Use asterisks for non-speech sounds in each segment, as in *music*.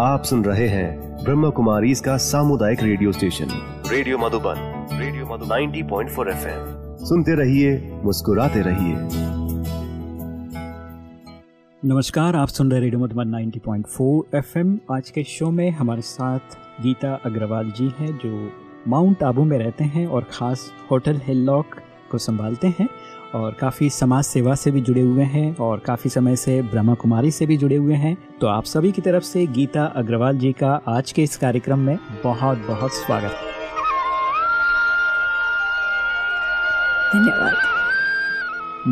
आप सुन रहे हैं ब्रह्म कुमारी इसका सामुदायिक radio station. Radio Madhuban radio Madhuban. 90.4 FM. सुनते रहिए मुस्कुराते रहिए। नमस्कार आप सुन रहे रेडियो मधुबन 90.4 एफएम। आज के शो में हमारे साथ गीता अग्रवाल जी हैं जो माउंट आबू में रहते हैं और ख़ास होटल हिलॉक को संभालते हैं। और काफ़ी समाज सेवा से भी जुड़े हुए हैं और काफ़ी समय से ब्रह्मा कुमारी से भी जुड़े हुए हैं। तो आप सभी की तरफ़ से गीता अग्रवाल जी का आज के इस कार्यक्रम में बहुत बहुत स्वागत। धन्यवाद।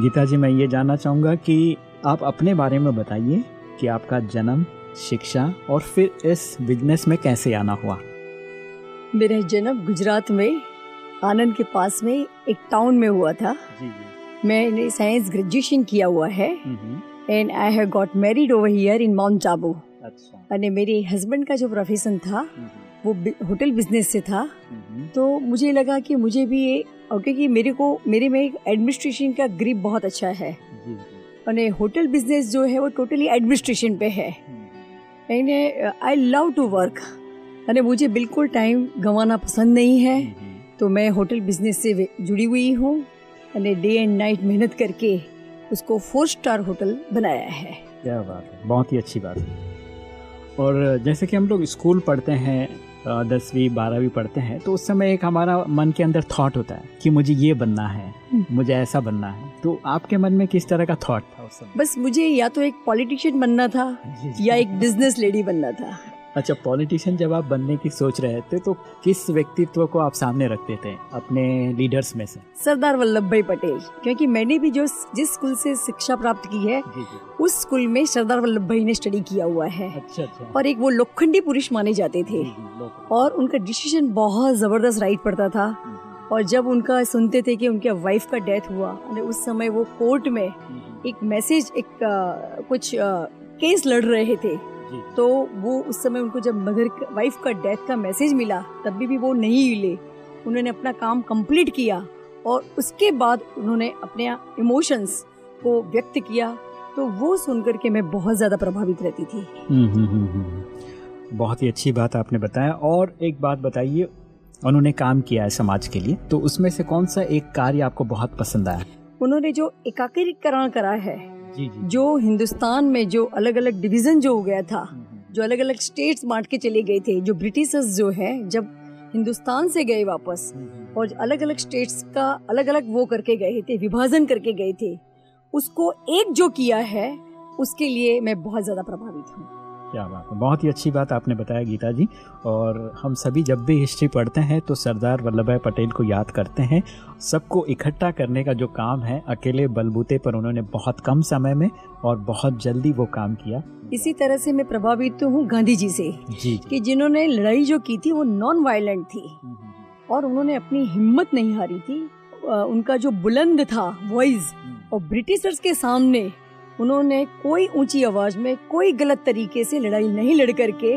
गीता जी मैं ये जानना चाहूँगा कि आप अपने बारे में बताइए कि आपका जन्म शिक्षा और फिर इस बिज़नेस में कैसे आना हुआ? मेरा जन्म गुजरात में आनंद के पास में एक टाउन में हुआ था। जी। मैंने साइंस ग्रेजुएशन किया हुआ है and I have got married over here in Mount Abu अने मेरे हस्बैंड का जो प्रोफेशन था हम्म। वो होटल बिज़नेस से था। हम्म। तो मुझे लगा कि मुझे भी ये क्योंकि मेरे को मेरे में एडमिनिस्ट्रेशन का ग्रिप बहुत अच्छा है। अरे होटल बिज़नेस जो है वो टोटली एडमिनिस्ट्रेशन पे है। And I love to work अरे मुझे बिल्कुल टाइम गंवाना पसंद नहीं है। हम्म। तो मैं होटल बिज़नेस से जुड़ी हुई हूँ। અને डे एंड नाइट मेहनत करके उसको फोर स्टार होटल बनाया है। क्या बात है बहुत ही अच्छी बात है। और जैसे कि हम लोग स्कूल पढ़ते हैं दसवीं बारहवीं पढ़ते हैं तो उस समय एक हमारा मन के अंदर थॉट होता है कि मुझे ये बनना है हम्म। मुझे ऐसा बनना है। तो आपके मन में किस तरह का थॉट था उस समय? बस मुझे या तो एक पॉलिटिशियन बनना था या एक बिज़नेस लेडी बनना था। अच्छा पॉलिटिशियन जब आप बनने की सोच रहे थे तो किस व्यक्तित्व को आप सामने रखते थे अपने लीडर्स में से? सरदार वल्लभ भाई पटेल क्योंकि मैंने भी जो जिस स्कूल से शिक्षा प्राप्त की है जी जी। उस स्कूल में सरदार वल्लभ भाई ने स्टडी किया हुआ है। अच्छा अच्छा। और एक वो लोखंडी पुरुष माने जाते थे। और उनका डिसीज़न बहुत ज़बरदस्त राइट पड़ता था। और जब उनका सुनते थे कि उनके वाइफ का डेथ हुआ और उस समय वो कोर्ट में एक मैसेज एक कुछ केस लड़ रहे थे। तो वो उस समय उनको जब मदर वाइफ का डेथ का मैसेज मिला तब भी, भी वो नहीं हिले उन्होंने अपना काम कंप्लीट किया और उसके बाद उन्होंने अपने इमोशंस को व्यक्त किया। तो वो सुनकर के मैं बहुत ज़्यादा प्रभावित रहती थी। हम्म, हम्म, हम्म। बहुत ही अच्छी बात आपने बताया। और एक बात बताइए उन्होंने काम किया है समाज के लिए तो उसमें से कौन सा एक कार्य आपको बहुत पसंद आया? उन्होंने जो एकाकीकरण करा है जी जी जो। हिंदुस्तान में जो अलग अलग डिवीज़न जो हो गया था जो अलग अलग स्टेट्स बांट के चले गए थे जो ब्रिटिशर्स जो है जब हिंदुस्तान से गए वापस और अलग अलग स्टेट्स का अलग अलग वो करके गए थे विभाजन करके गए थे उसको एक जो किया है उसके लिए मैं बहुत ज़्यादा प्रभावित हूँ। क्या बात है। बहुत ही अच्छी बात आपने बताया गीता जी। और हम सभी जब भी हिस्ट्री पढ़ते हैं तो सरदार वल्लभ भाई पटेल को याद करते हैं। सबको इकट्ठा करने का जो काम है अकेले बलबूते पर उन्होंने बहुत कम समय में और बहुत जल्दी वो काम किया। इसी तरह से मैं प्रभावित तो हूँ गांधी जी से जी कि जिन्होंने लड़ाई जो की थी वो नॉन वायलेंट थी और उन्होंने अपनी हिम्मत नहीं हारी थी। उनका जो बुलंद था वॉइस और ब्रिटिशर्स के सामने उन्होंने कोई ऊँची आवाज़ में कोई गलत तरीके से लड़ाई नहीं लड़ करके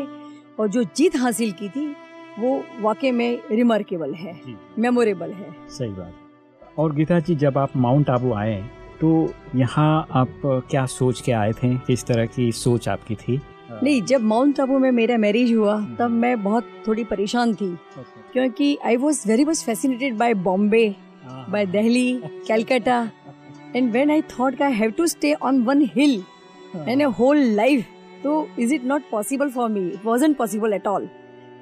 और जो जीत हासिल की थी वो वाकई में रिमार्केबल है मेमोरेबल है। सही बात। और गीता जी जब आप माउंट आबू आए तो यहाँ आप क्या सोच के आए थे? किस तरह की सोच आपकी थी? नहीं जब माउंट आबू में मेरा मैरिज हुआ तब मैं बहुत थोड़ी परेशान थी। क्योंकि I was very much fascinated by Bombay by Delhi, *laughs* Calcutta. And when I thought I have to stay on one hill and a whole life, तो is it not possible for me? It wasn't possible at all.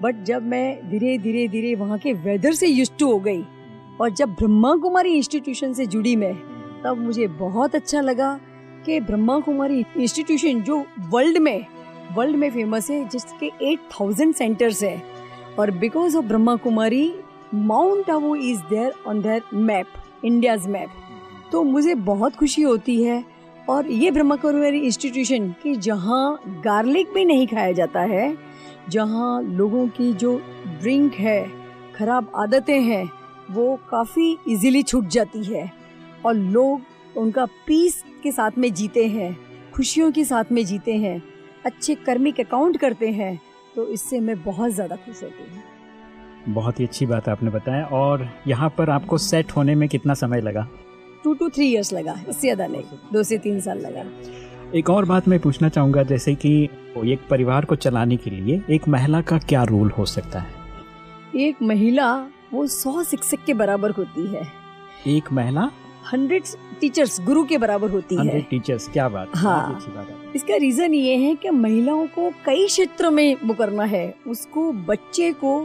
But जब मैं धीरे धीरे धीरे वहाँ के weather से use to हो गई और जब ब्रह्मा कुमारी इंस्टीट्यूशन से जुड़ी मैं तब मुझे बहुत अच्छा लगा कि ब्रह्मा कुमारी इंस्टीट्यूशन जो वर्ल्ड में वर्ल्ड में फ़ेमस है जिसके 8000 सेंटर्स है और because of Brahma Kumari Mount Abu is there on their map India's map तो मुझे बहुत खुशी होती है। और ये ब्रह्मा कुमारी इंस्टीट्यूशन कि जहाँ गार्लिक भी नहीं खाया जाता है, जहाँ लोगों की जो ड्रिंक है, खराब आदतें हैं, वो काफ़ी इजीली छूट जाती है। और लोग उनका पीस के साथ में जीते हैं, खुशियों के साथ में जीते हैं, अच्छे कर्मिक अकाउंट करते हैं तो इससे मैं बहुत ज़्यादा खुश होती हूँ। बहुत ही अच्छी बात आपने बताया और यहाँ पर आपको सेट होने में कितना समय लगा? टू टू थ्री इयर्स लगा इससे ज़्यादा नहीं दो से तीन साल लगा एक और बात मैं पूछना चाहूँगा जैसे कि एक परिवार को चलाने के लिए एक महिला का क्या रोल हो सकता है? एक महिला वो सौ शिक्षक के बराबर होती है। एक महिला? हंड्रेड टीचर्स गुरु के बराबर होती है। टीचर्स क्या बात हाँ बात है। इसका रीजन ये है कि महिलाओं को कई क्षेत्रों में वो करना है। उसको बच्चे को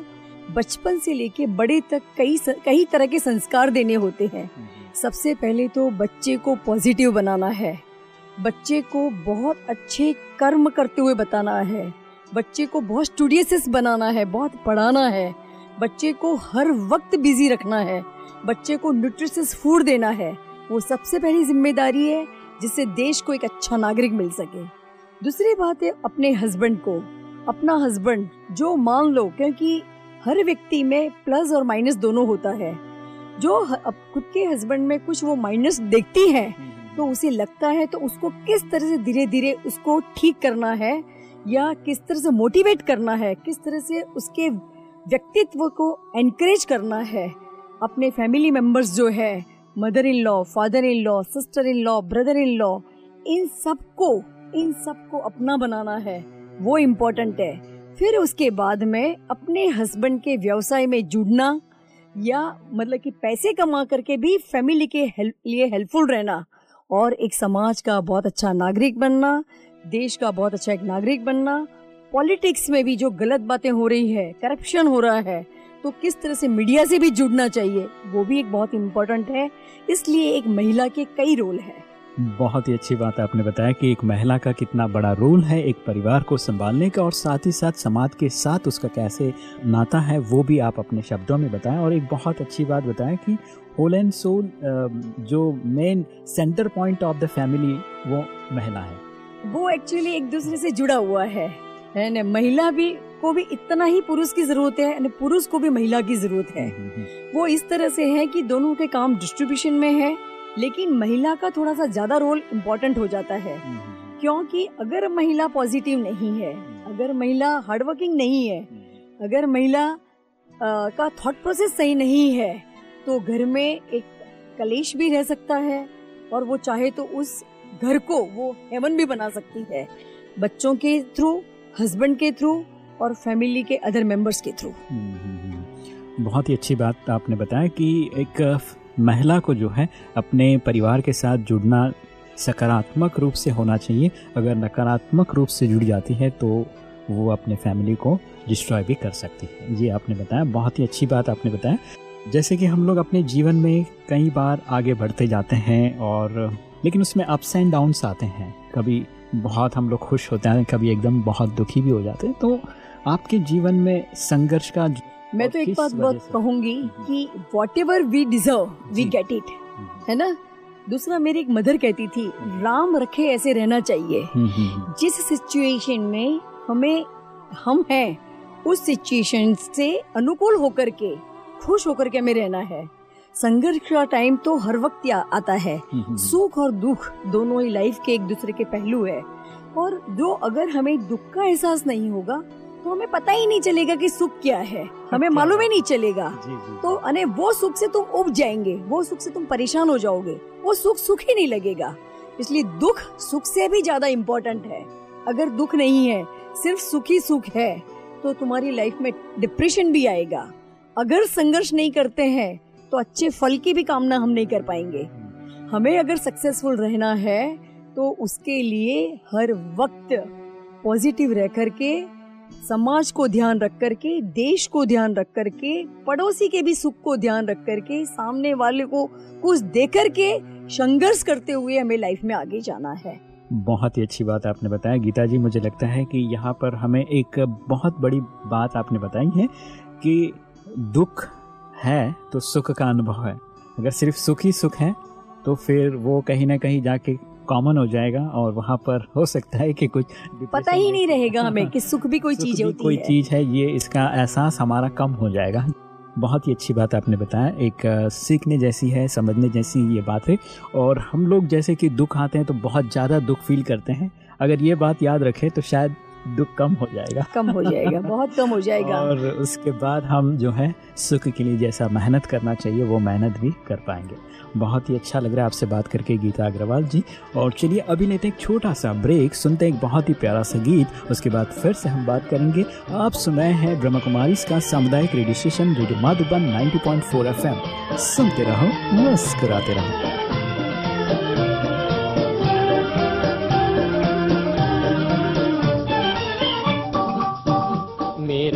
बचपन से लेके बड़े तक कई कई तरह के संस्कार देने होते हैं। सबसे पहले तो बच्चे को पॉजिटिव बनाना है। बच्चे को बहुत अच्छे कर्म करते हुए बताना है। बच्चे को बहुत स्टूडियस बनाना है, बहुत पढ़ाना है। बच्चे को हर वक्त बिज़ी रखना है। बच्चे को न्यूट्रिशियस फ़ूड देना है। वो सबसे पहली ज़िम्मेदारी है जिससे देश को एक अच्छा नागरिक मिल सके। दूसरी बात है अपने हस्बैंड को। अपना हस्बैंड जो मान लो, क्योंकि हर व्यक्ति में प्लस और माइनस दोनों होता है। जो खुद के हस्बैंड में कुछ वो माइनस देखती है तो उसे लगता है तो उसको किस तरह से धीरे धीरे उसको ठीक करना है या किस तरह से मोटिवेट करना है किस तरह से उसके व्यक्तित्व को एनकरेज करना है अपने फैमिली मेंबर्स जो है mother in law father in law sister in law brother in law इन सबको इन सबको अपना बनाना है वो इम्पोर्टेंट है। फिर उसके बाद में अपने हस्बैंड के व्यवसाय में जुड़ना या मतलब कि पैसे कमा करके भी फैमिली के हेल्प, लिए हेल्पफुल रहना और एक समाज का बहुत अच्छा नागरिक बनना देश का बहुत अच्छा एक नागरिक बनना पॉलिटिक्स में भी जो गलत बातें हो रही है करप्शन हो रहा है तो किस तरह से मीडिया से भी जुड़ना चाहिए वो भी एक बहुत इम्पोर्टेंट है इसलिए एक महिला के कई रोल है। बहुत ही अच्छी बात है आपने बताया कि एक महिला का कितना बड़ा रोल है एक परिवार को संभालने का और साथ ही साथ समाज के साथ उसका कैसे नाता है वो भी आप अपने शब्दों में बताएँ। और एक बहुत अच्छी बात बताएँ कि होल एंड सोल जो main centre point of the family वो महिला है। वो एक्चुअली एक दूसरे से जुड़ा हुआ है। महिला भी को भी इतना ही पुरुष की ज़रूरत है पुरुष को भी महिला की ज़रूरत है। हम्म, हम्म, हम्म। वो इस तरह से है कि दोनों के काम डिस्ट्रीब्यूशन में है। लेकिन महिला का थोड़ा सा ज़्यादा रोल इम्पोर्टेंट हो जाता है। क्योंकि अगर महिला पॉजिटिव नहीं है अगर महिला हार्डवर्किंग नहीं है अगर महिला आ, का थॉट प्रोसेस सही नहीं है तो घर में एक कलेश भी रह सकता है और वो चाहे तो उस घर को वो हेवन भी बना सकती है। बच्चों के थ्रू हस्बैंड के थ्रू और फैमिली के अदर मेंबर्स के थ्रू हम्म, हम्म, हम्म। बहुत ही अच्छी बात आपने बताया कि एक महिला को जो है अपने परिवार के साथ जुड़ना सकारात्मक रूप से होना चाहिए। अगर नकारात्मक रूप से जुड़ जाती है तो वो अपने फैमिली को डिस्ट्रॉय भी कर सकती है। ये आपने बताया, बहुत ही अच्छी बात आपने बताया। जैसे कि हम लोग अपने जीवन में कई बार आगे बढ़ते जाते हैं और लेकिन उसमें अप्स एंड डाउन्स आते हैं। कभी बहुत हम लोग खुश होते हैं, कभी एकदम बहुत दुखी भी हो जाते हैं। तो आपके जीवन में संघर्ष का मैं तो एक बात बहुत कहूँगी कि whatever we deserve we get it है ना? दूसरा मेरी एक मदर कहती थी राम रखे ऐसे रहना चाहिए। हम्म, हम्म, हम्म। जिस सिचुएशन में हमें हम हैं उस सिचुएशन से अनुकूल होकर के खुश होकर के हमें रहना है। संघर्ष का टाइम तो हर वक्त आता है। सुख और दुख दोनों ही लाइफ के एक दूसरे के पहलू है। और जो अगर हमें दुख का एहसास नहीं होगा तो हमें पता ही नहीं चलेगा कि सुख क्या है। हमें मालूम ही नहीं चलेगा। जी, जी, तो अने वो सुख से तुम उब जाएँगे। वो सुख से तुम परेशान हो जाओगे। वो सुख सुख ही नहीं लगेगा। इसलिए दुख सुख से भी ज़्यादा इम्पोर्टेंट है। अगर दुख नहीं है सिर्फ़ सुख ही सुख है तो तुम्हारी लाइफ में डिप्रेशन भी आएगा। अगर संघर्ष नहीं करते हैं तो अच्छे फल की भी कामना हम नहीं कर पाएँगे। हमें अगर सक्सेसफुल रहना है तो उसके लिए हर वक्त पॉजिटिव रह करके समाज को ध्यान रख करके, देश को ध्यान रख करके, पड़ोसी के भी सुख को ध्यान रख करके, सामने वाले को कुछ दे करके संघर्ष करते हुए हमें लाइफ में आगे जाना है। बहुत ही अच्छी बात आपने बताया। गीता जी, मुझे लगता है कि यहाँ पर हमें एक बहुत बड़ी बात आपने बताई है कि दुख है तो सुख का अनुभव है। अगर सिर्फ़ सुख ही सुख है तो फिर वो कहीं ना कहीं जाके कॉमन हो जाएगा और वहाँ पर हो सकता है कि कुछ पता ही नहीं रहेगा हमें कि सुख भी कोई चीज़ होती कोई चीज़ है ये इसका एहसास हमारा कम हो जाएगा। बहुत ही अच्छी बात आपने बताया। एक सीखने जैसी है समझने जैसी ये बात है। और हम लोग जैसे कि दुख आते हैं तो बहुत ज़्यादा दुख फील करते हैं। अगर ये बात याद रखें तो शायद दुख कम हो जाएगा। कम हो जाएगा बहुत कम हो जाएगा। और उसके बाद हम जो है सुख के लिए जैसा मेहनत करना चाहिए वो मेहनत भी कर पाएँगे। बहुत ही अच्छा लग रहा है आपसे बात करके गीता अग्रवाल जी। और चलिए अभी लेते एक छोटा सा ब्रेक सुनते एक बहुत ही प्यारा सा गीत उसके बाद फिर से हम बात करेंगे। आप सुन रहे हैं ब्रह्म कुमारी का सामुदायिक radio station radio Madhuban 90.4 FM सुनते रहो मुस्कुराते रहो।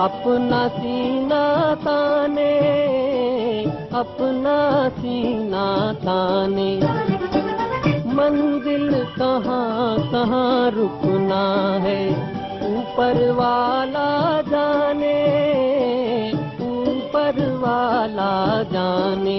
अपना सीना ताने, अपना सीना ताने। मंजिल कहाँ कहाँ रुकना है, ऊपर वाला जाने, ऊपर वाला जाने।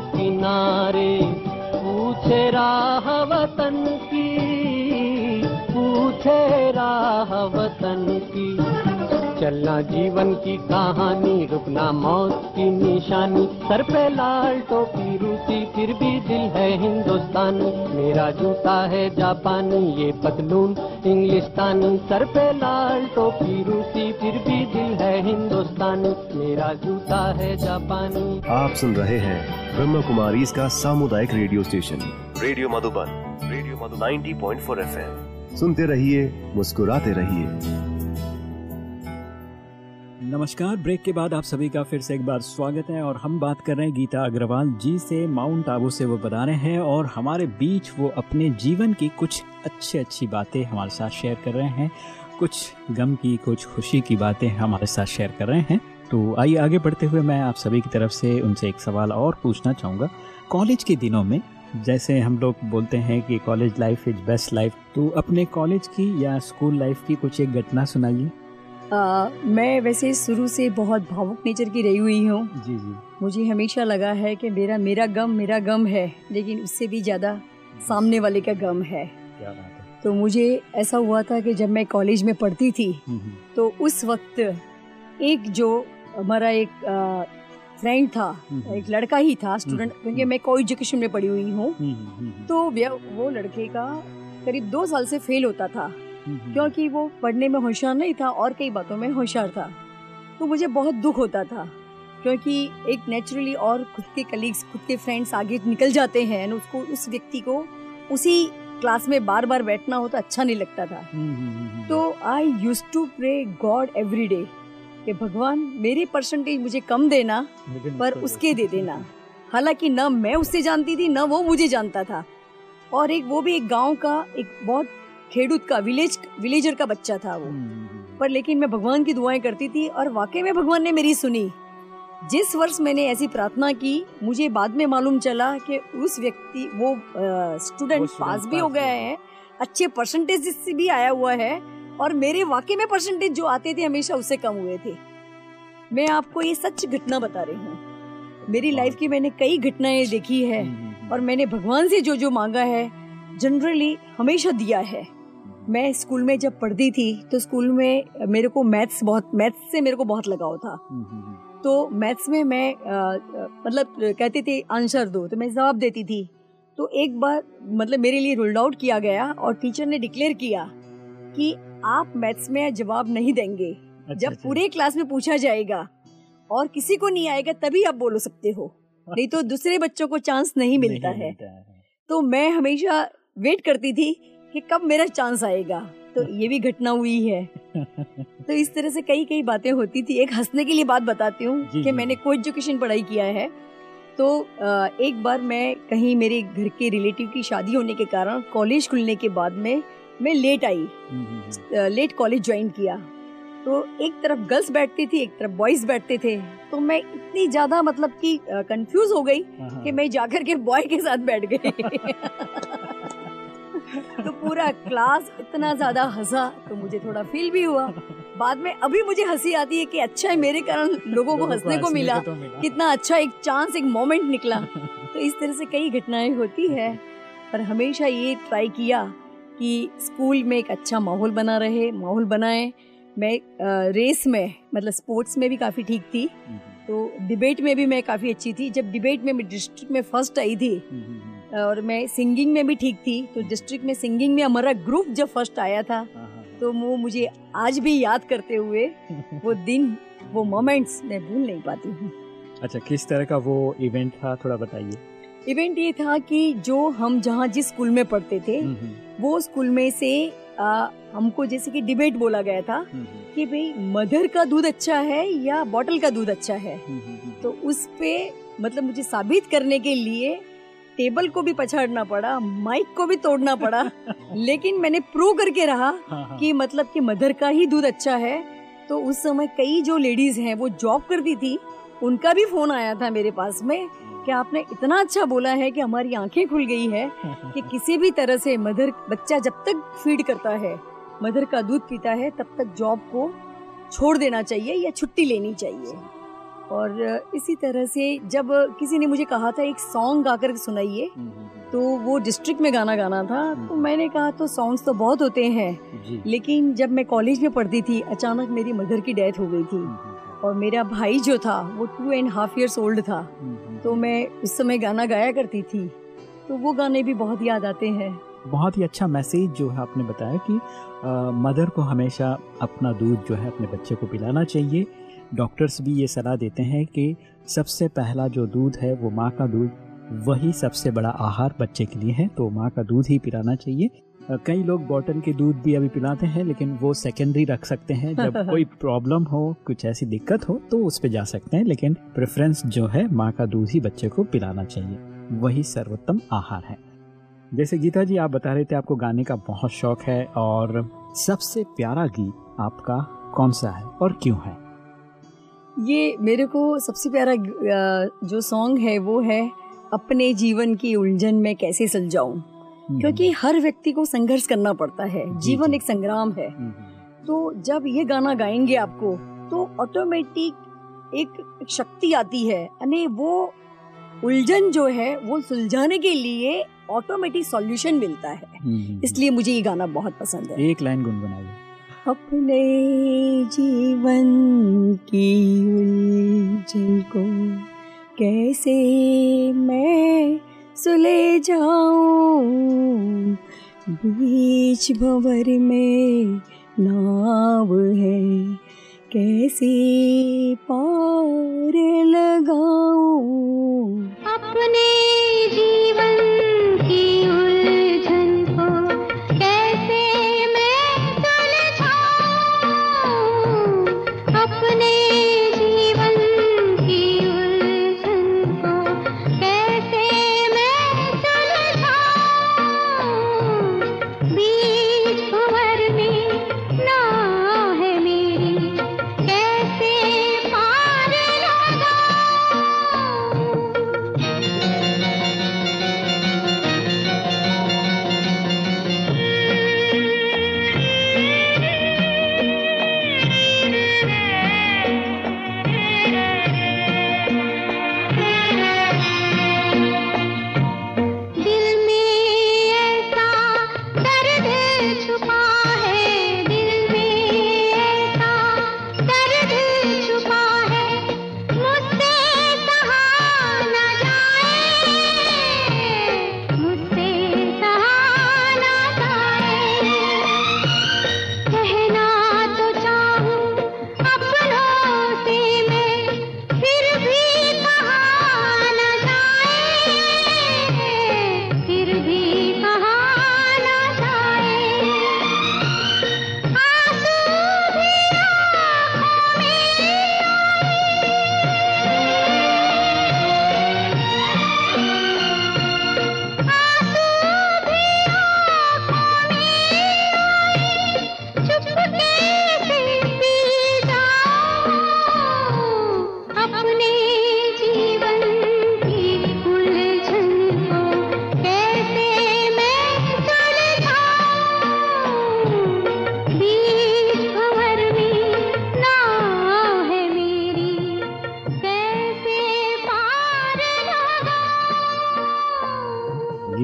किनारे पूछे राह वतन की पूछे राह वतन की। चलना जीवन की कहानी, रुकना मौत की निशानी। सर पे लाल टोपी, रूसी फिर भी दिल है हिंदुस्तानी। मेरा जूता है जापानी, ये पतलून इंग्लिस्तानी। सर पे लाल टोपी, रूसी फिर भी दिल है हिंदुस्तानी। मेरा जूता है जापानी। आप सुन रहे हैं ब्रह्म कुमारी, इसका सामुदायिक radio station. Radio Madhuban, radio Madhu 90.4 FM. सुनते रहिए, मुस्कुराते रहिए। नमस्कार। ब्रेक के बाद आप सभी का फिर से एक बार स्वागत है और हम बात कर रहे हैं गीता अग्रवाल जी से, माउंट आबू से वो बता रहे हैं और हमारे बीच वो अपने जीवन की कुछ अच्छी अच्छी बातें हमारे साथ शेयर कर रहे हैं। कुछ गम की, कुछ खुशी की बातें हमारे साथ शेयर कर रहे हैं। तो आइए आगे बढ़ते हुए मैं आप सभी की तरफ़ से उनसे एक सवाल और पूछना चाहूँगा। कॉलेज के दिनों में, जैसे हम लोग बोलते हैं कि college life is best life तो अपने कॉलेज की या स्कूल लाइफ की कुछ एक घटना सुनाइए। आ, मैं वैसे शुरू से बहुत भावुक नेचर की रही हुई हूँ। जी जी। मुझे हमेशा लगा है कि मेरा मेरा गम मेरा गम है लेकिन उससे भी ज़्यादा सामने वाले का गम है। क्या बात है। तो मुझे ऐसा हुआ था कि जब मैं कॉलेज में पढ़ती थी हम्म, हम्म, तो उस वक्त एक जो हमारा एक फ्रेंड था हम्म। एक लड़का ही था स्टूडेंट। क्योंकि मैं को एजुकेशन में पढ़ी हुई हूँ। तो वो लड़के का करीब दो साल से फेल होता था। क्योंकि वो पढ़ने में होशियार नहीं था और कई बातों में होशियार था। तो मुझे बहुत दुख होता था क्योंकि एक नेचुरली और खुद के कलीग्स खुद के फ्रेंड्स आगे निकल जाते हैं उसको उस व्यक्ति को उसी क्लास में बार बार बैठना हो तो अच्छा नहीं लगता था। हम्म, हम्म, हम्म, हम्म, तो I use to pray God every day कि भगवान मेरी परसेंटेज मुझे कम देना पर उसके दे देना। हालाँकि न मैं उससे जानती थी न वो मुझे जानता था। और एक वो भी एक गाँव का एक बहुत खेडूत का विलेज विलेजर का बच्चा था वो। हम्म, हम्म, हम्म, पर लेकिन मैं भगवान की दुआएँ करती थी और वाकई में भगवान ने मेरी सुनी। जिस वर्ष मैंने ऐसी प्रार्थना की मुझे बाद में मालूम चला कि उस व्यक्ति वो स्टूडेंट पास भी हो गए हो अच्छे परसेंटेज से भी आया हुआ है और मेरे वाकई में परसेंटेज जो आते थे हमेशा उससे कम हुए थे। मैं आपको ये सच घटना बता रही हूँ। मेरी लाइफ की मैंने कई घटनाएँ देखी है और मैंने भगवान से जो जो मांगा है जनरली हमेशा दिया है। मैं स्कूल में जब पढ़ती थी तो स्कूल में मेरे को मैथ्स बहुत मैथ्स से मेरे को बहुत लगाव था। तो मैथ्स में मैं मतलब कहते थे आंसर दो। तो मैं जवाब देती थी। तो एक बार मतलब मेरे लिए रूल्ड आउट किया गया और टीचर ने डिक्लेयर किया कि आप मैथ्स में जवाब नहीं देंगे। अच्छा, जब अच्छा। पूरे क्लास में पूछा जाएगा और किसी को नहीं आएगा तभी आप बोल सकते हो। नहीं तो दूसरे बच्चों को चांस नहीं मिलता नहीं है।, है। तो मैं हमेशा वेट करती थी कि कब मेरा चांस आएगा? तो ये भी घटना हुई है। *laughs* तो इस तरह से कई कई बातें होती थी। एक हंसने के लिए बात बताती हूँ कि मैंने को एजुकेशन पढ़ाई किया है। तो एक बार मैं कहीं मेरे घर के रिलेटिव की शादी होने के कारण कॉलेज खुलने के बाद में मैं लेट आई। लेट कॉलेज ज्वाइन किया। तो एक तरफ़ गर्ल्स बैठती थी एक तरफ़ बॉयज़ बैठते थे। तो मैं इतनी ज़्यादा मतलब कि कंफ्यूज हो गई हाँ, हाँ। कि मैं जाकर के बॉय के साथ बैठ गई। *laughs* तो पूरा क्लास इतना ज़्यादा हंसा तो मुझे थोड़ा फील भी हुआ। बाद में अभी मुझे हँसी आती है कि अच्छा है मेरे कारण लोगों को हंसने को मिला। तो कितना अच्छा एक चांस एक मोमेंट निकला। तो इस तरह से कई घटनाएँ होती है पर हमेशा ये ट्राई किया कि स्कूल में एक अच्छा माहौल बना रहे माहौल बनाए। मैं रेस में मतलब स्पोर्ट्स में भी काफ़ी ठीक थी। हम्म, हम्म। तो डिबेट में भी मैं काफ़ी अच्छी थी। जब डिबेट में मैं डिस्ट्रिक्ट में फ़र्स्ट आई थी हम्म, और मैं सिंगिंग में भी ठीक थी तो डिस्ट्रिक्ट में सिंगिंग में हमारा ग्रुप जब फ़र्स्ट आया था हाँ, हाँ। तो वो मुझे आज भी याद करते हुए वो *laughs* दिन वो मोमेंट्स मैं भूल नहीं पाती हूँ। अच्छा किस तरह का वो इवेंट था थोड़ा बताइए। इवेंट ये था कि जो हम जहाँ जिस स्कूल में पढ़ते थे वो स्कूल में से आ, हमको जैसे कि डिबेट बोला गया था हम्म, हम्म। कि भाई मदर का दूध अच्छा है या बॉटल का दूध अच्छा है? हम्म, तो उस पे मतलब मुझे साबित करने के लिए टेबल को भी पछाड़ना पड़ा माइक को भी तोड़ना पड़ा। *laughs* लेकिन मैंने प्रूव करके रहा हाँ, हाँ। कि मतलब कि मदर का ही दूध अच्छा है। तो उस समय कई जो लेडीज़ हैं वो जॉब करती थी उनका भी फ़ोन आया था मेरे पास में कि आपने इतना अच्छा बोला है कि हमारी आँखें खुल गई है कि *laughs* किसी भी तरह से मदर बच्चा जब तक फ़ीड करता है मदर का दूध पीता है तब तक जॉब को छोड़ देना चाहिए या छुट्टी लेनी चाहिए। और इसी तरह से जब किसी ने मुझे कहा था एक सॉन्ग गाकर सुनाइए तो वो डिस्ट्रिक्ट में गाना गाना था। तो मैंने कहा तो सॉन्ग्स तो बहुत होते हैं। लेकिन जब मैं कॉलेज में पढ़ती थी अचानक मेरी मदर की डेथ हो गई थी। और मेरा भाई जो था वो two and half years old था। तो मैं उस समय गाना गाया करती थी। तो वो गाने भी बहुत याद आते हैं। बहुत ही अच्छा मैसेज जो है आपने बताया कि आ, मदर को हमेशा अपना दूध जो है अपने बच्चे को पिलाना चाहिए। डॉक्टर्स भी ये सलाह देते हैं कि सबसे पहला जो दूध है वो माँ का दूध वही सबसे बड़ा आहार बच्चे के लिए है तो माँ का दूध ही पिलाना चाहिए। कई लोग बॉटल के दूध भी अभी पिलाते हैं लेकिन वो सेकेंडरी रख सकते हैं। जब *laughs* कोई प्रॉब्लम हो कुछ ऐसी दिक्कत हो तो उस पर जा सकते हैं लेकिन प्रेफरेंस जो है माँ का दूध ही बच्चे को पिलाना चाहिए। वही सर्वोत्तम आहार है। जैसे गीता जी आप बता रहे थे आपको गाने का बहुत शौक है और सबसे प्यारा गीत आपका कौन सा है और क्यों है? ये मेरे को सबसे प्यारा जो सॉन्ग है वो है अपने जीवन की उलझन में कैसे सुलझाऊं? हम्म। क्योंकि हर व्यक्ति को संघर्ष करना पड़ता है। जीवन एक संग्राम है। हम्म, हम्म। तो जब ये गाना गाएँगे आपको तो ऑटोमेटिक एक शक्ति आती है। यानी वो उलझन जो है वो सुलझाने के लिए ऑटोमेटिक सॉल्यूशन मिलता है। इसलिए मुझे ये गाना बहुत पसंद है। एक लाइन गुनगुनाइए। अपने जीवन की उलझन को कैसे मैं सुले जाऊँ बीच भंवर में नाव है, कैसे पार लगाऊँ? अपने जीवन की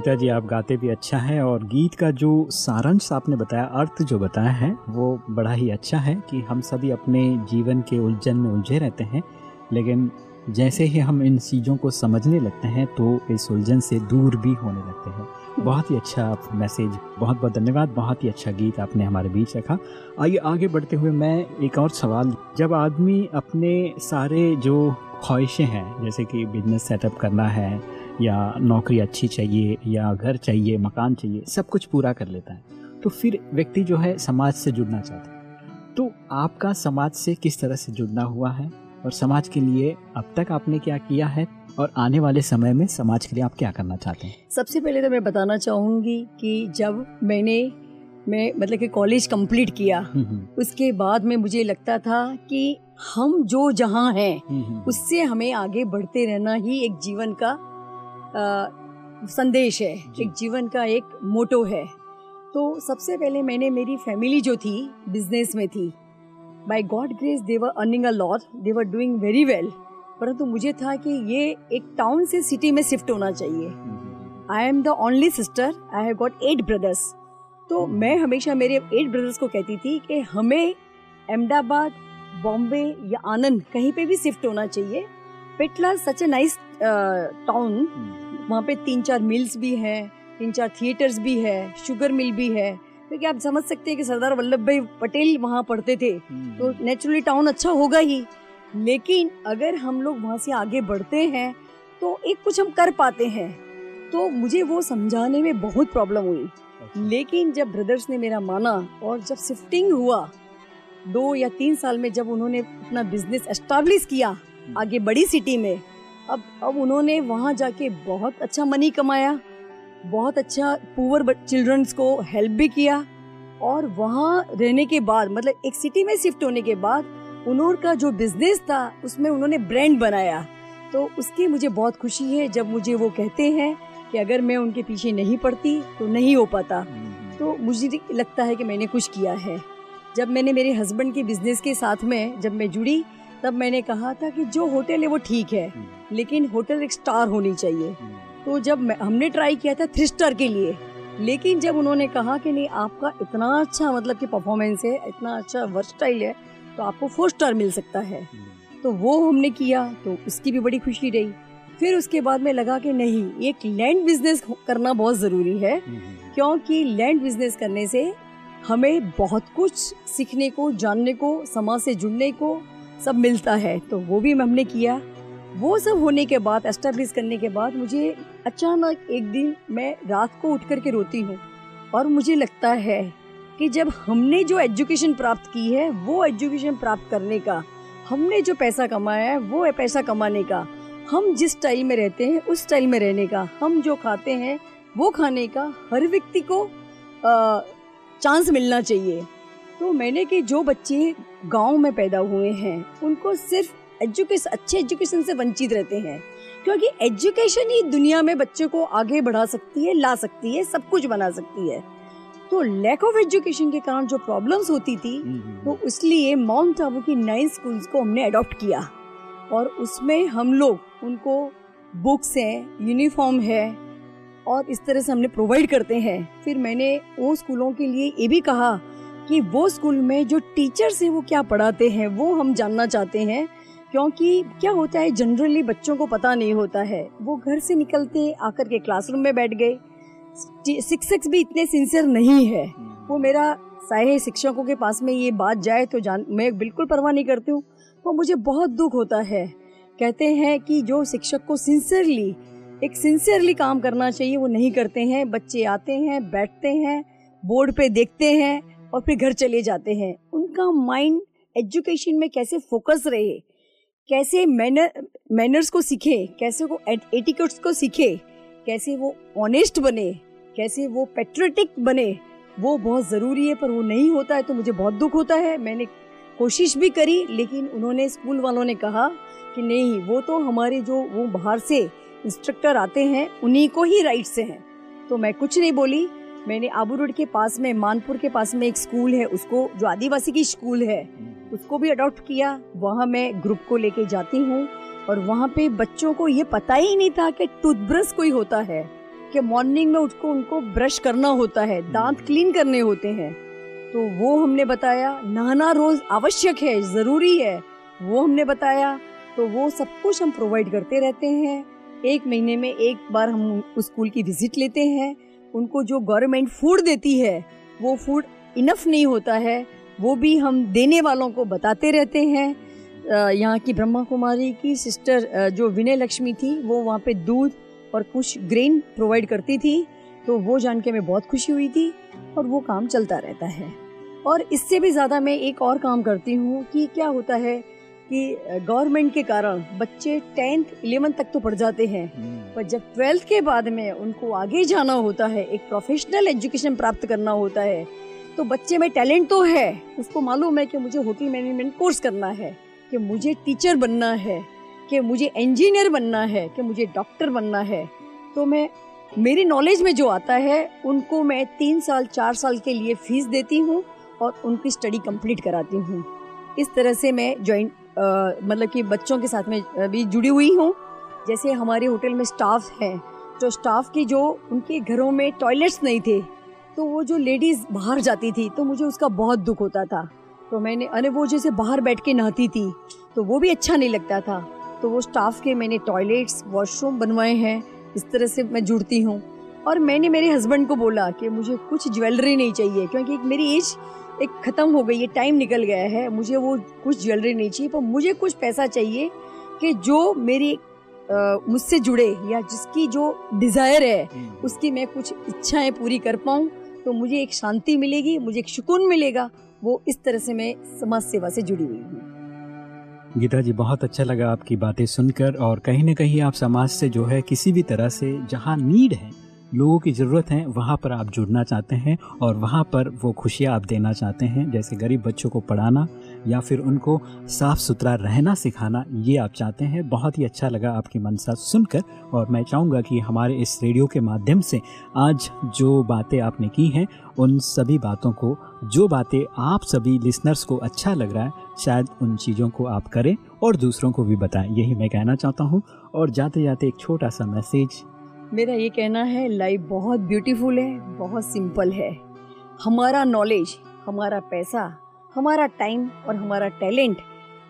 गीता जी, आप गाते भी अच्छा है और गीत का जो सारांश आपने बताया, अर्थ जो बताया है, वो बड़ा ही अच्छा है कि हम सभी अपने जीवन के उलझन में उलझे रहते हैं। लेकिन जैसे ही हम इन चीज़ों को समझने लगते हैं तो इस उलझन से दूर भी होने लगते हैं। बहुत ही अच्छा आप मैसेज, बहुत बहुत धन्यवाद, बहुत ही अच्छा गीत आपने हमारे बीच रखा। आइए, आगे बढ़ते हुए मैं एक और सवाल जब आदमी अपने सारे जो ख्वाहिशें हैं, जैसे कि बिज़नेस सेटअप करना है या नौकरी अच्छी चाहिए या घर चाहिए मकान चाहिए सब कुछ पूरा कर लेता है। तो फिर व्यक्ति जो है समाज से जुड़ना चाहता है। तो आपका समाज से किस तरह से जुड़ना हुआ है और समाज के लिए अब तक आपने क्या किया है और आने वाले समय में समाज के लिए आप क्या करना चाहते हैं? सबसे पहले तो मैं बताना चाहूँगी कि जब मैंने मैं मतलब कि कॉलेज कंप्लीट किया हम्म, हम्म, उसके बाद में मुझे लगता था कि हम जो जहाँ हैं हम्म, उससे हमें आगे बढ़ते रहना ही एक जीवन का संदेश है एक जीवन का एक मोटो है। तो सबसे पहले मैंने मेरी फैमिली जो थी बिज़नेस में थी by God grace they were earning a lot they were doing very well परंतु मुझे था कि ये एक टाउन से सिटी में शिफ्ट होना चाहिए। I am the only sister I have got eight brothers तो मैं हमेशा मेरे एट ब्रदर्स को कहती थी कि हमें अहमदाबाद बॉम्बे या आनंद कहीं पे भी शिफ्ट होना चाहिए। पिटला सच ए नाइस टाउन वहाँ पे तीन चार मिल्स भी हैं तीन चार थिएटर्स भी है शुगर मिल भी है। क्योंकि आप समझ सकते हैं कि सरदार वल्लभ भाई पटेल वहाँ पढ़ते थे। हम्म, तो नेचुरली टाउन अच्छा होगा ही। लेकिन अगर हम लोग वहाँ से आगे बढ़ते हैं तो एक कुछ हम कर पाते हैं। तो मुझे वो समझाने में बहुत प्रॉब्लम हुई। अच्छा, लेकिन जब ब्रदर्स ने मेरा माना और जब शिफ्टिंग हुआ दो या तीन साल में जब उन्होंने अपना बिज़नेस एस्टाब्लिश किया आगे बड़ी सिटी में अब अब उन्होंने वहाँ जाके बहुत अच्छा मनी कमाया बहुत अच्छा पुअर चिल्ड्रंस को हेल्प भी किया और वहाँ रहने के बाद मतलब एक सिटी में शिफ्ट होने के बाद उन्होंने जो बिज़नेस था उसमें उन्होंने ब्रांड बनाया। तो उसकी मुझे बहुत खुशी है जब मुझे वो कहते हैं कि अगर मैं उनके पीछे नहीं पड़ती तो नहीं हो पाता। तो मुझे लगता है कि मैंने कुछ किया है। जब मैंने मेरे हस्बैंड के बिज़नेस के साथ में जब मैं जुड़ी तब मैंने कहा था कि जो होटल है वो ठीक है। हम्म, लेकिन होटल एक स्टार होनी चाहिए। हम्म, तो जब हमने ट्राई किया था थ्री स्टार के लिए लेकिन जब उन्होंने कहा कि नहीं आपका इतना अच्छा मतलब कि परफॉर्मेंस है इतना अच्छा वर्सटाइल है तो आपको फोर स्टार मिल सकता है। हम्म, तो वो हमने किया तो उसकी भी बड़ी खुशी रही। फिर उसके बाद में लगा कि नहीं एक लैंड बिज़नेस करना बहुत ज़रूरी है हम्म, क्योंकि लैंड बिज़नेस करने से हमें बहुत कुछ सीखने को जानने को समाज से जुड़ने को सब मिलता है। तो वो भी हमने किया। वो सब होने के बाद एस्टेब्लिश करने के बाद मुझे अचानक एक दिन मैं रात को उठ करके रोती हूँ और मुझे लगता है कि जब हमने जो एजुकेशन प्राप्त की है वो एजुकेशन प्राप्त करने का हमने जो पैसा कमाया है वो पैसा कमाने का। हम जिस स्टाइल में रहते हैं उस स्टाइल में रहने का। हम जो खाते हैं वो खाने का हर व्यक्ति को आ, चांस मिलना चाहिए। तो मैंने कि जो बच्चे गाँव में पैदा हुए हैं उनको सिर्फ़ एजुकेशन अच्छे एजुकेशन से वंचित रहते हैं। क्योंकि एजुकेशन ही दुनिया में बच्चे को आगे बढ़ा सकती है ला सकती है सब कुछ बना सकती है। तो लैक ऑफ़ एजुकेशन के कारण जो प्रॉब्लम्स होती थी हम्म, तो इसलिए माउंट आबू की नाइन स्कूल्स को हमने अडॉप्ट किया। और उसमें हम लोग उनको बुक्स हैं यूनिफॉर्म है और इस तरह से हमने प्रोवाइड करते हैं। फिर मैंने वो स्कूलों के लिए ये भी कहा कि वो स्कूल में जो टीचर्स हैं वो क्या पढ़ाते हैं वो हम जानना चाहते हैं। क्योंकि क्या होता है जनरली बच्चों को पता नहीं होता है। वो घर से निकलते आकर के क्लासरूम में बैठ गए। शिक्षक भी इतने सिंसियर नहीं है। वो मेरा चाहे शिक्षकों के पास में ये बात जाए तो जान मैं बिल्कुल परवाह नहीं करती हूँ। वो मुझे बहुत दुख होता है। कहते हैं कि जो शिक्षक को सिंसियरली एक सिंसियरली काम करना चाहिए वो नहीं करते हैं। बच्चे आते हैं बैठते हैं बोर्ड पे देखते हैं और फिर घर चले जाते हैं। उनका माइंड एजुकेशन में कैसे फोकस रहे? कैसे मैनर मैनर्स को सीखे, कैसे वो एटिकेट्स को सीखे, कैसे वो ऑनेस्ट बने, कैसे वो पेट्रियटिक बने, वो बहुत ज़रूरी है, पर वो नहीं होता है तो मुझे बहुत दुख होता है। मैंने कोशिश भी करी, लेकिन उन्होंने, स्कूल वालों ने कहा कि नहीं, वो तो हमारे जो, वो बाहर से इंस्ट्रक्टर आते हैं, उन्हीं को ही राइट से हैं। तो मैं कुछ नहीं बोली मैंने आबू रोड के पास में मानपुर के पास में एक स्कूल है उसको जो आदिवासी की स्कूल है उसको भी अडॉप्ट किया। वहाँ मैं ग्रुप को लेके जाती हूँ और वहाँ पे बच्चों को ये पता ही नहीं था कि टूथब्रश कोई होता है कि मॉर्निंग में उसको उनको ब्रश करना होता है दांत क्लीन करने होते हैं। तो वो हमने बताया नहाना रोज आवश्यक है ज़रूरी है। वो हमने बताया तो वो सब कुछ हम प्रोवाइड करते रहते हैं। एक महीने में एक बार हम उस स्कूल की विज़िट लेते हैं। उनको जो गवर्नमेंट फ़ूड देती है, वो फ़ूड इनफ नहीं होता है, वो भी हम देने वालों को बताते रहते हैं। यहाँ की ब्रह्मा कुमारी की सिस्टर जो विनय लक्ष्मी थी, वो वहाँ पे दूध और कुछ ग्रेन प्रोवाइड करती थी तो वो जान के मैं बहुत खुशी हुई थी और वो काम चलता रहता है। और इससे भी ज़्यादा मैं एक और काम करती हूँ कि क्या होता है कि गवर्नमेंट के कारण बच्चे टेंथ इलेवन तक तो पढ़ जाते हैं। हम्म। पर जब ट्वेल्थ के बाद में उनको आगे जाना होता है एक प्रोफेशनल एजुकेशन प्राप्त करना होता है तो बच्चे में टैलेंट तो है। उसको मालूम है कि मुझे होटल मैनेजमेंट कोर्स करना है कि मुझे टीचर बनना है कि मुझे इंजीनियर बनना है कि मुझे डॉक्टर बनना है। तो मैं मेरी नॉलेज में जो आता है उनको मैं तीन साल चार साल के लिए फ़ीस देती हूँ और उनकी स्टडी कंप्लीट कराती हूँ। इस तरह से मैं ज्वाइंट मतलब कि बच्चों के साथ में भी जुड़ी हुई हूँ। जैसे हमारे होटल में स्टाफ है तो स्टाफ की जो उनके घरों में टॉयलेट्स नहीं थे तो वो जो लेडीज़ बाहर जाती थी तो मुझे उसका बहुत दुख होता था। तो मैंने, अरे वो जैसे बाहर बैठ के नहाती थी तो वो भी अच्छा नहीं लगता था। तो वो स्टाफ के मैंने टॉयलेट्स, वॉशरूम बनवाए हैं, इस तरह से मैं जुड़ती हूँ। और मैंने मेरे हस्बैंड को बोला कि मुझे कुछ ज्वेलरी नहीं चाहिए, क्योंकि एक मेरी एज एक ख़त्म हो गई है टाइम निकल गया है। मुझे वो कुछ ज्वेलरी नहीं चाहिए पर मुझे कुछ पैसा चाहिए कि जो मेरी मुझसे जुड़े या जिसकी जो डिज़ायर है हम्म। उसकी मैं कुछ इच्छाएँ पूरी कर पाऊँ तो मुझे एक शांति मिलेगी मुझे एक सुकून मिलेगा। वो इस तरह से मैं समाज सेवा से जुड़ी हुई हूँ। गीता जी बहुत अच्छा लगा आपकी बातें सुनकर और कहीं ना कहीं आप समाज से जो है किसी भी तरह से जहाँ नीड है लोगों की ज़रूरत है, वहाँ पर आप जुड़ना चाहते हैं और वहाँ पर वो खुशियाँ आप देना चाहते हैं, जैसे गरीब बच्चों को पढ़ाना या फिर उनको साफ़ सुथरा रहना सिखाना, ये आप चाहते हैं। बहुत ही अच्छा लगा आपकी मनसा सुनकर और मैं चाहूँगा कि हमारे इस रेडियो के माध्यम से आज जो बातें आपने की हैं, उन सभी बातों को, जो बातें आप सभी लिसनर्स को अच्छा लग रहा है, शायद उन चीज़ों को आप करें और दूसरों को भी बताएँ। यही मैं कहना चाहता हूँ और जाते जाते एक छोटा सा मैसेज मेरा ये कहना है लाइफ बहुत ब्यूटीफुल है, बहुत सिंपल है। हमारा नॉलेज हमारा पैसा, हमारा टाइम और हमारा टैलेंट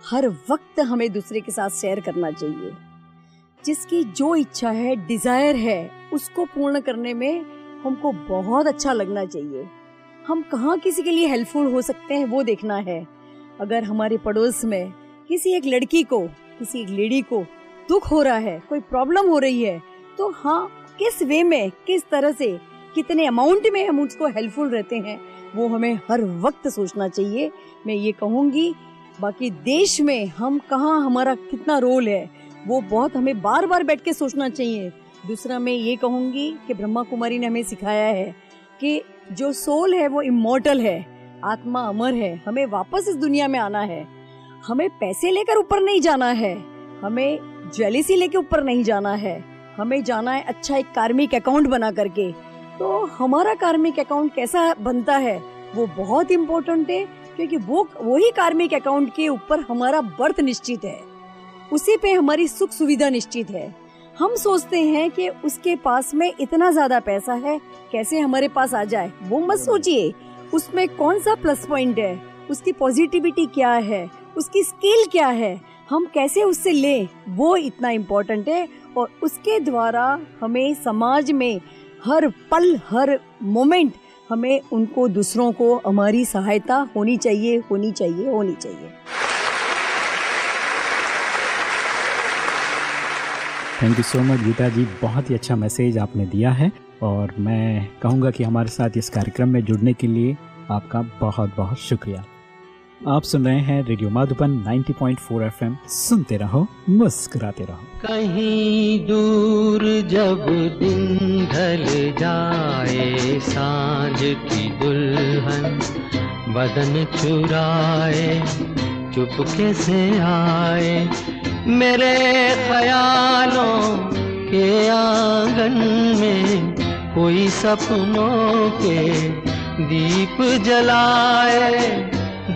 हर वक्त हमें दूसरे के साथ शेयर करना चाहिए। जिसकी जो इच्छा है डिज़ायर है, उसको पूर्ण करने में हमको बहुत अच्छा लगना चाहिए। हम कहाँ किसी के लिए हेल्पफुल हो सकते हैं, वो देखना है। अगर हमारे पड़ोस में किसी एक लड़की को, किसी एक लेडी को दुख हो रहा है, कोई प्रॉब्लम हो रही है तो हाँ किस वे में, किस तरह से, कितने अमाउंट में हम उसको हेल्पफुल रहते हैं, वो हमें हर वक्त सोचना चाहिए। मैं ये कहूँगी, बाकी देश में हम कहाँ, हमारा कितना रोल है, वो बहुत हमें बार बार बैठ के सोचना चाहिए। दूसरा मैं ये कहूँगी कि ब्रह्मा कुमारी ने हमें सिखाया है कि जो सोल है, वो इमोटल है, आत्मा अमर है, हमें वापस इस दुनिया में आना है। हमें पैसे लेकर ऊपर नहीं जाना है, हमें ज्वेलिसी लेके ऊपर नहीं जाना है। हमें जाना है अच्छा एक कार्मिक अकाउंट बना करके। तो हमारा कार्मिक अकाउंट कैसा बनता है? वो बहुत इम्पोर्टेंट है, क्योंकि वो, वही कार्मिक अकाउंट के ऊपर हमारा बर्थ निश्चित है। उसी पे हमारी सुख सुविधा निश्चित है। हम सोचते हैं कि उसके पास में इतना ज़्यादा पैसा है, कैसे हमारे पास आ जाए? वो मत सोचिए। उसमें कौन सा प्लस पॉइंट है? उसकी पॉजिटिविटी क्या है? उसकी स्किल क्या है? हम कैसे उससे ले? वो इतना इम्पोर्टेंट है। और उसके द्वारा हमें समाज में हर पल, हर मोमेंट हमें उनको, दूसरों को हमारी सहायता होनी चाहिए होनी चाहिए होनी चाहिए। Thank you so much Geeta ji. बहुत ही अच्छा मैसेज आपने दिया है और मैं कहूँगा कि हमारे साथ इस कार्यक्रम में जुड़ने के लिए आपका बहुत बहुत शुक्रिया। आप सुन रहे हैं रेडियो माधुबन 90.4 एफएम। सुनते रहो, मुस्कुराते रहो। कहीं दूर जब दिन ढल जाए, साँझ की दुल्हन बदन चुराए, चुपके से आए, मेरे ख्यालों के आँगन में कोई सपनों के दीप जलाए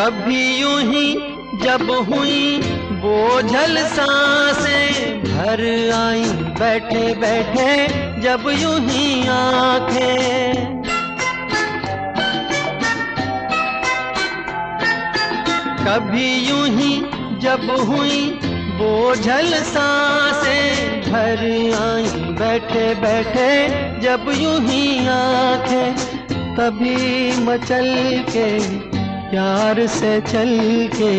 कभी यूँ ही जब हुई बोझल साँसें भर आई बैठे बैठे जब यूँ ही आँखें। कभी यूँ ही जब हुई बोझल साँसें भर आई बैठे बैठे जब यूँ ही आँखें, तभी मचल के प्यार से चल के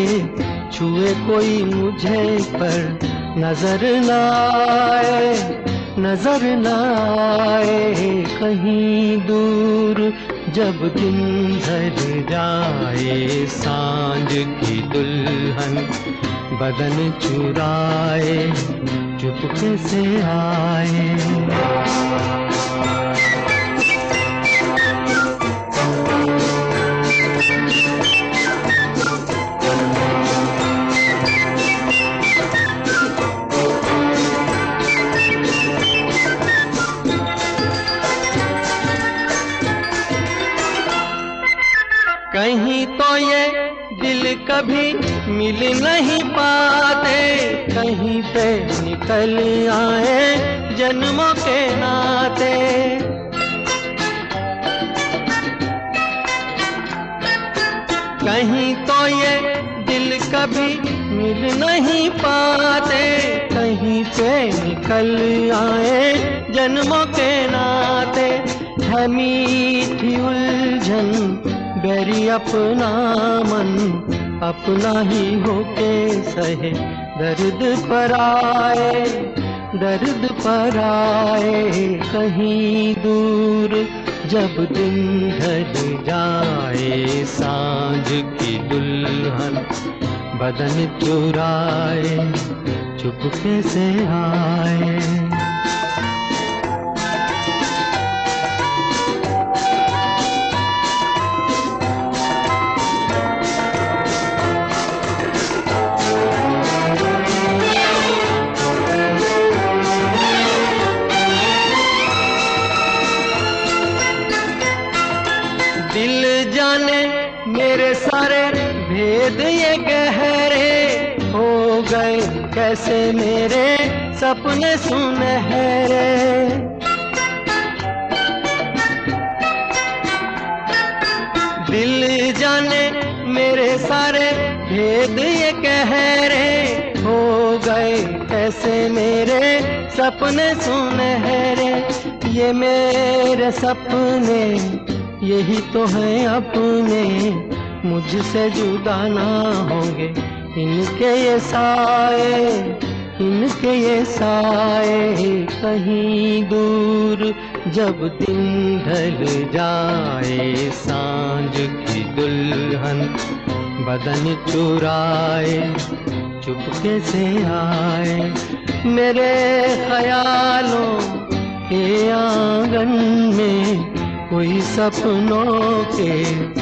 छुए कोई मुझे पर नज़र लाए नज़र लाए कहीं दूर जब दिन ढल जाए, साँझ की दुल्हन बदन चुराए, चुपके से आए। ये दिल कभी मिल नहीं पाते। कहीं पे निकल आए जन्मों के नाते। कहीं तो ये दिल कभी मिल नहीं पाते। कहीं पे निकल आए जन्मों के नाते। हमी थी उलझन बैरी अपना मन अपना ही होके सहे। दर्द पर आए, दर्द पर आए, कहीं दूर जब दिन ढल जाए, साँझ की दुल्हन बदन चुराए, चुपके से आए। मेरे सारे भेद ये गहरे हो गए, कैसे मेरे सपने सुनहरे। दिल जाने मेरे सारे भेद ये गहरे हो गए, कैसे मेरे सपने सुनहरे। ये मेरे सपने, यही तो है अपने। मुझसे जुदा ना होंगे। इनके ये साए, इनके ये साए कहीं दूर जब दिन ढल जाए, साँझ की दुल्हन बदन चुराए, चुपके से आए। मेरे ख्यालों के आँगन में कोई सपनों के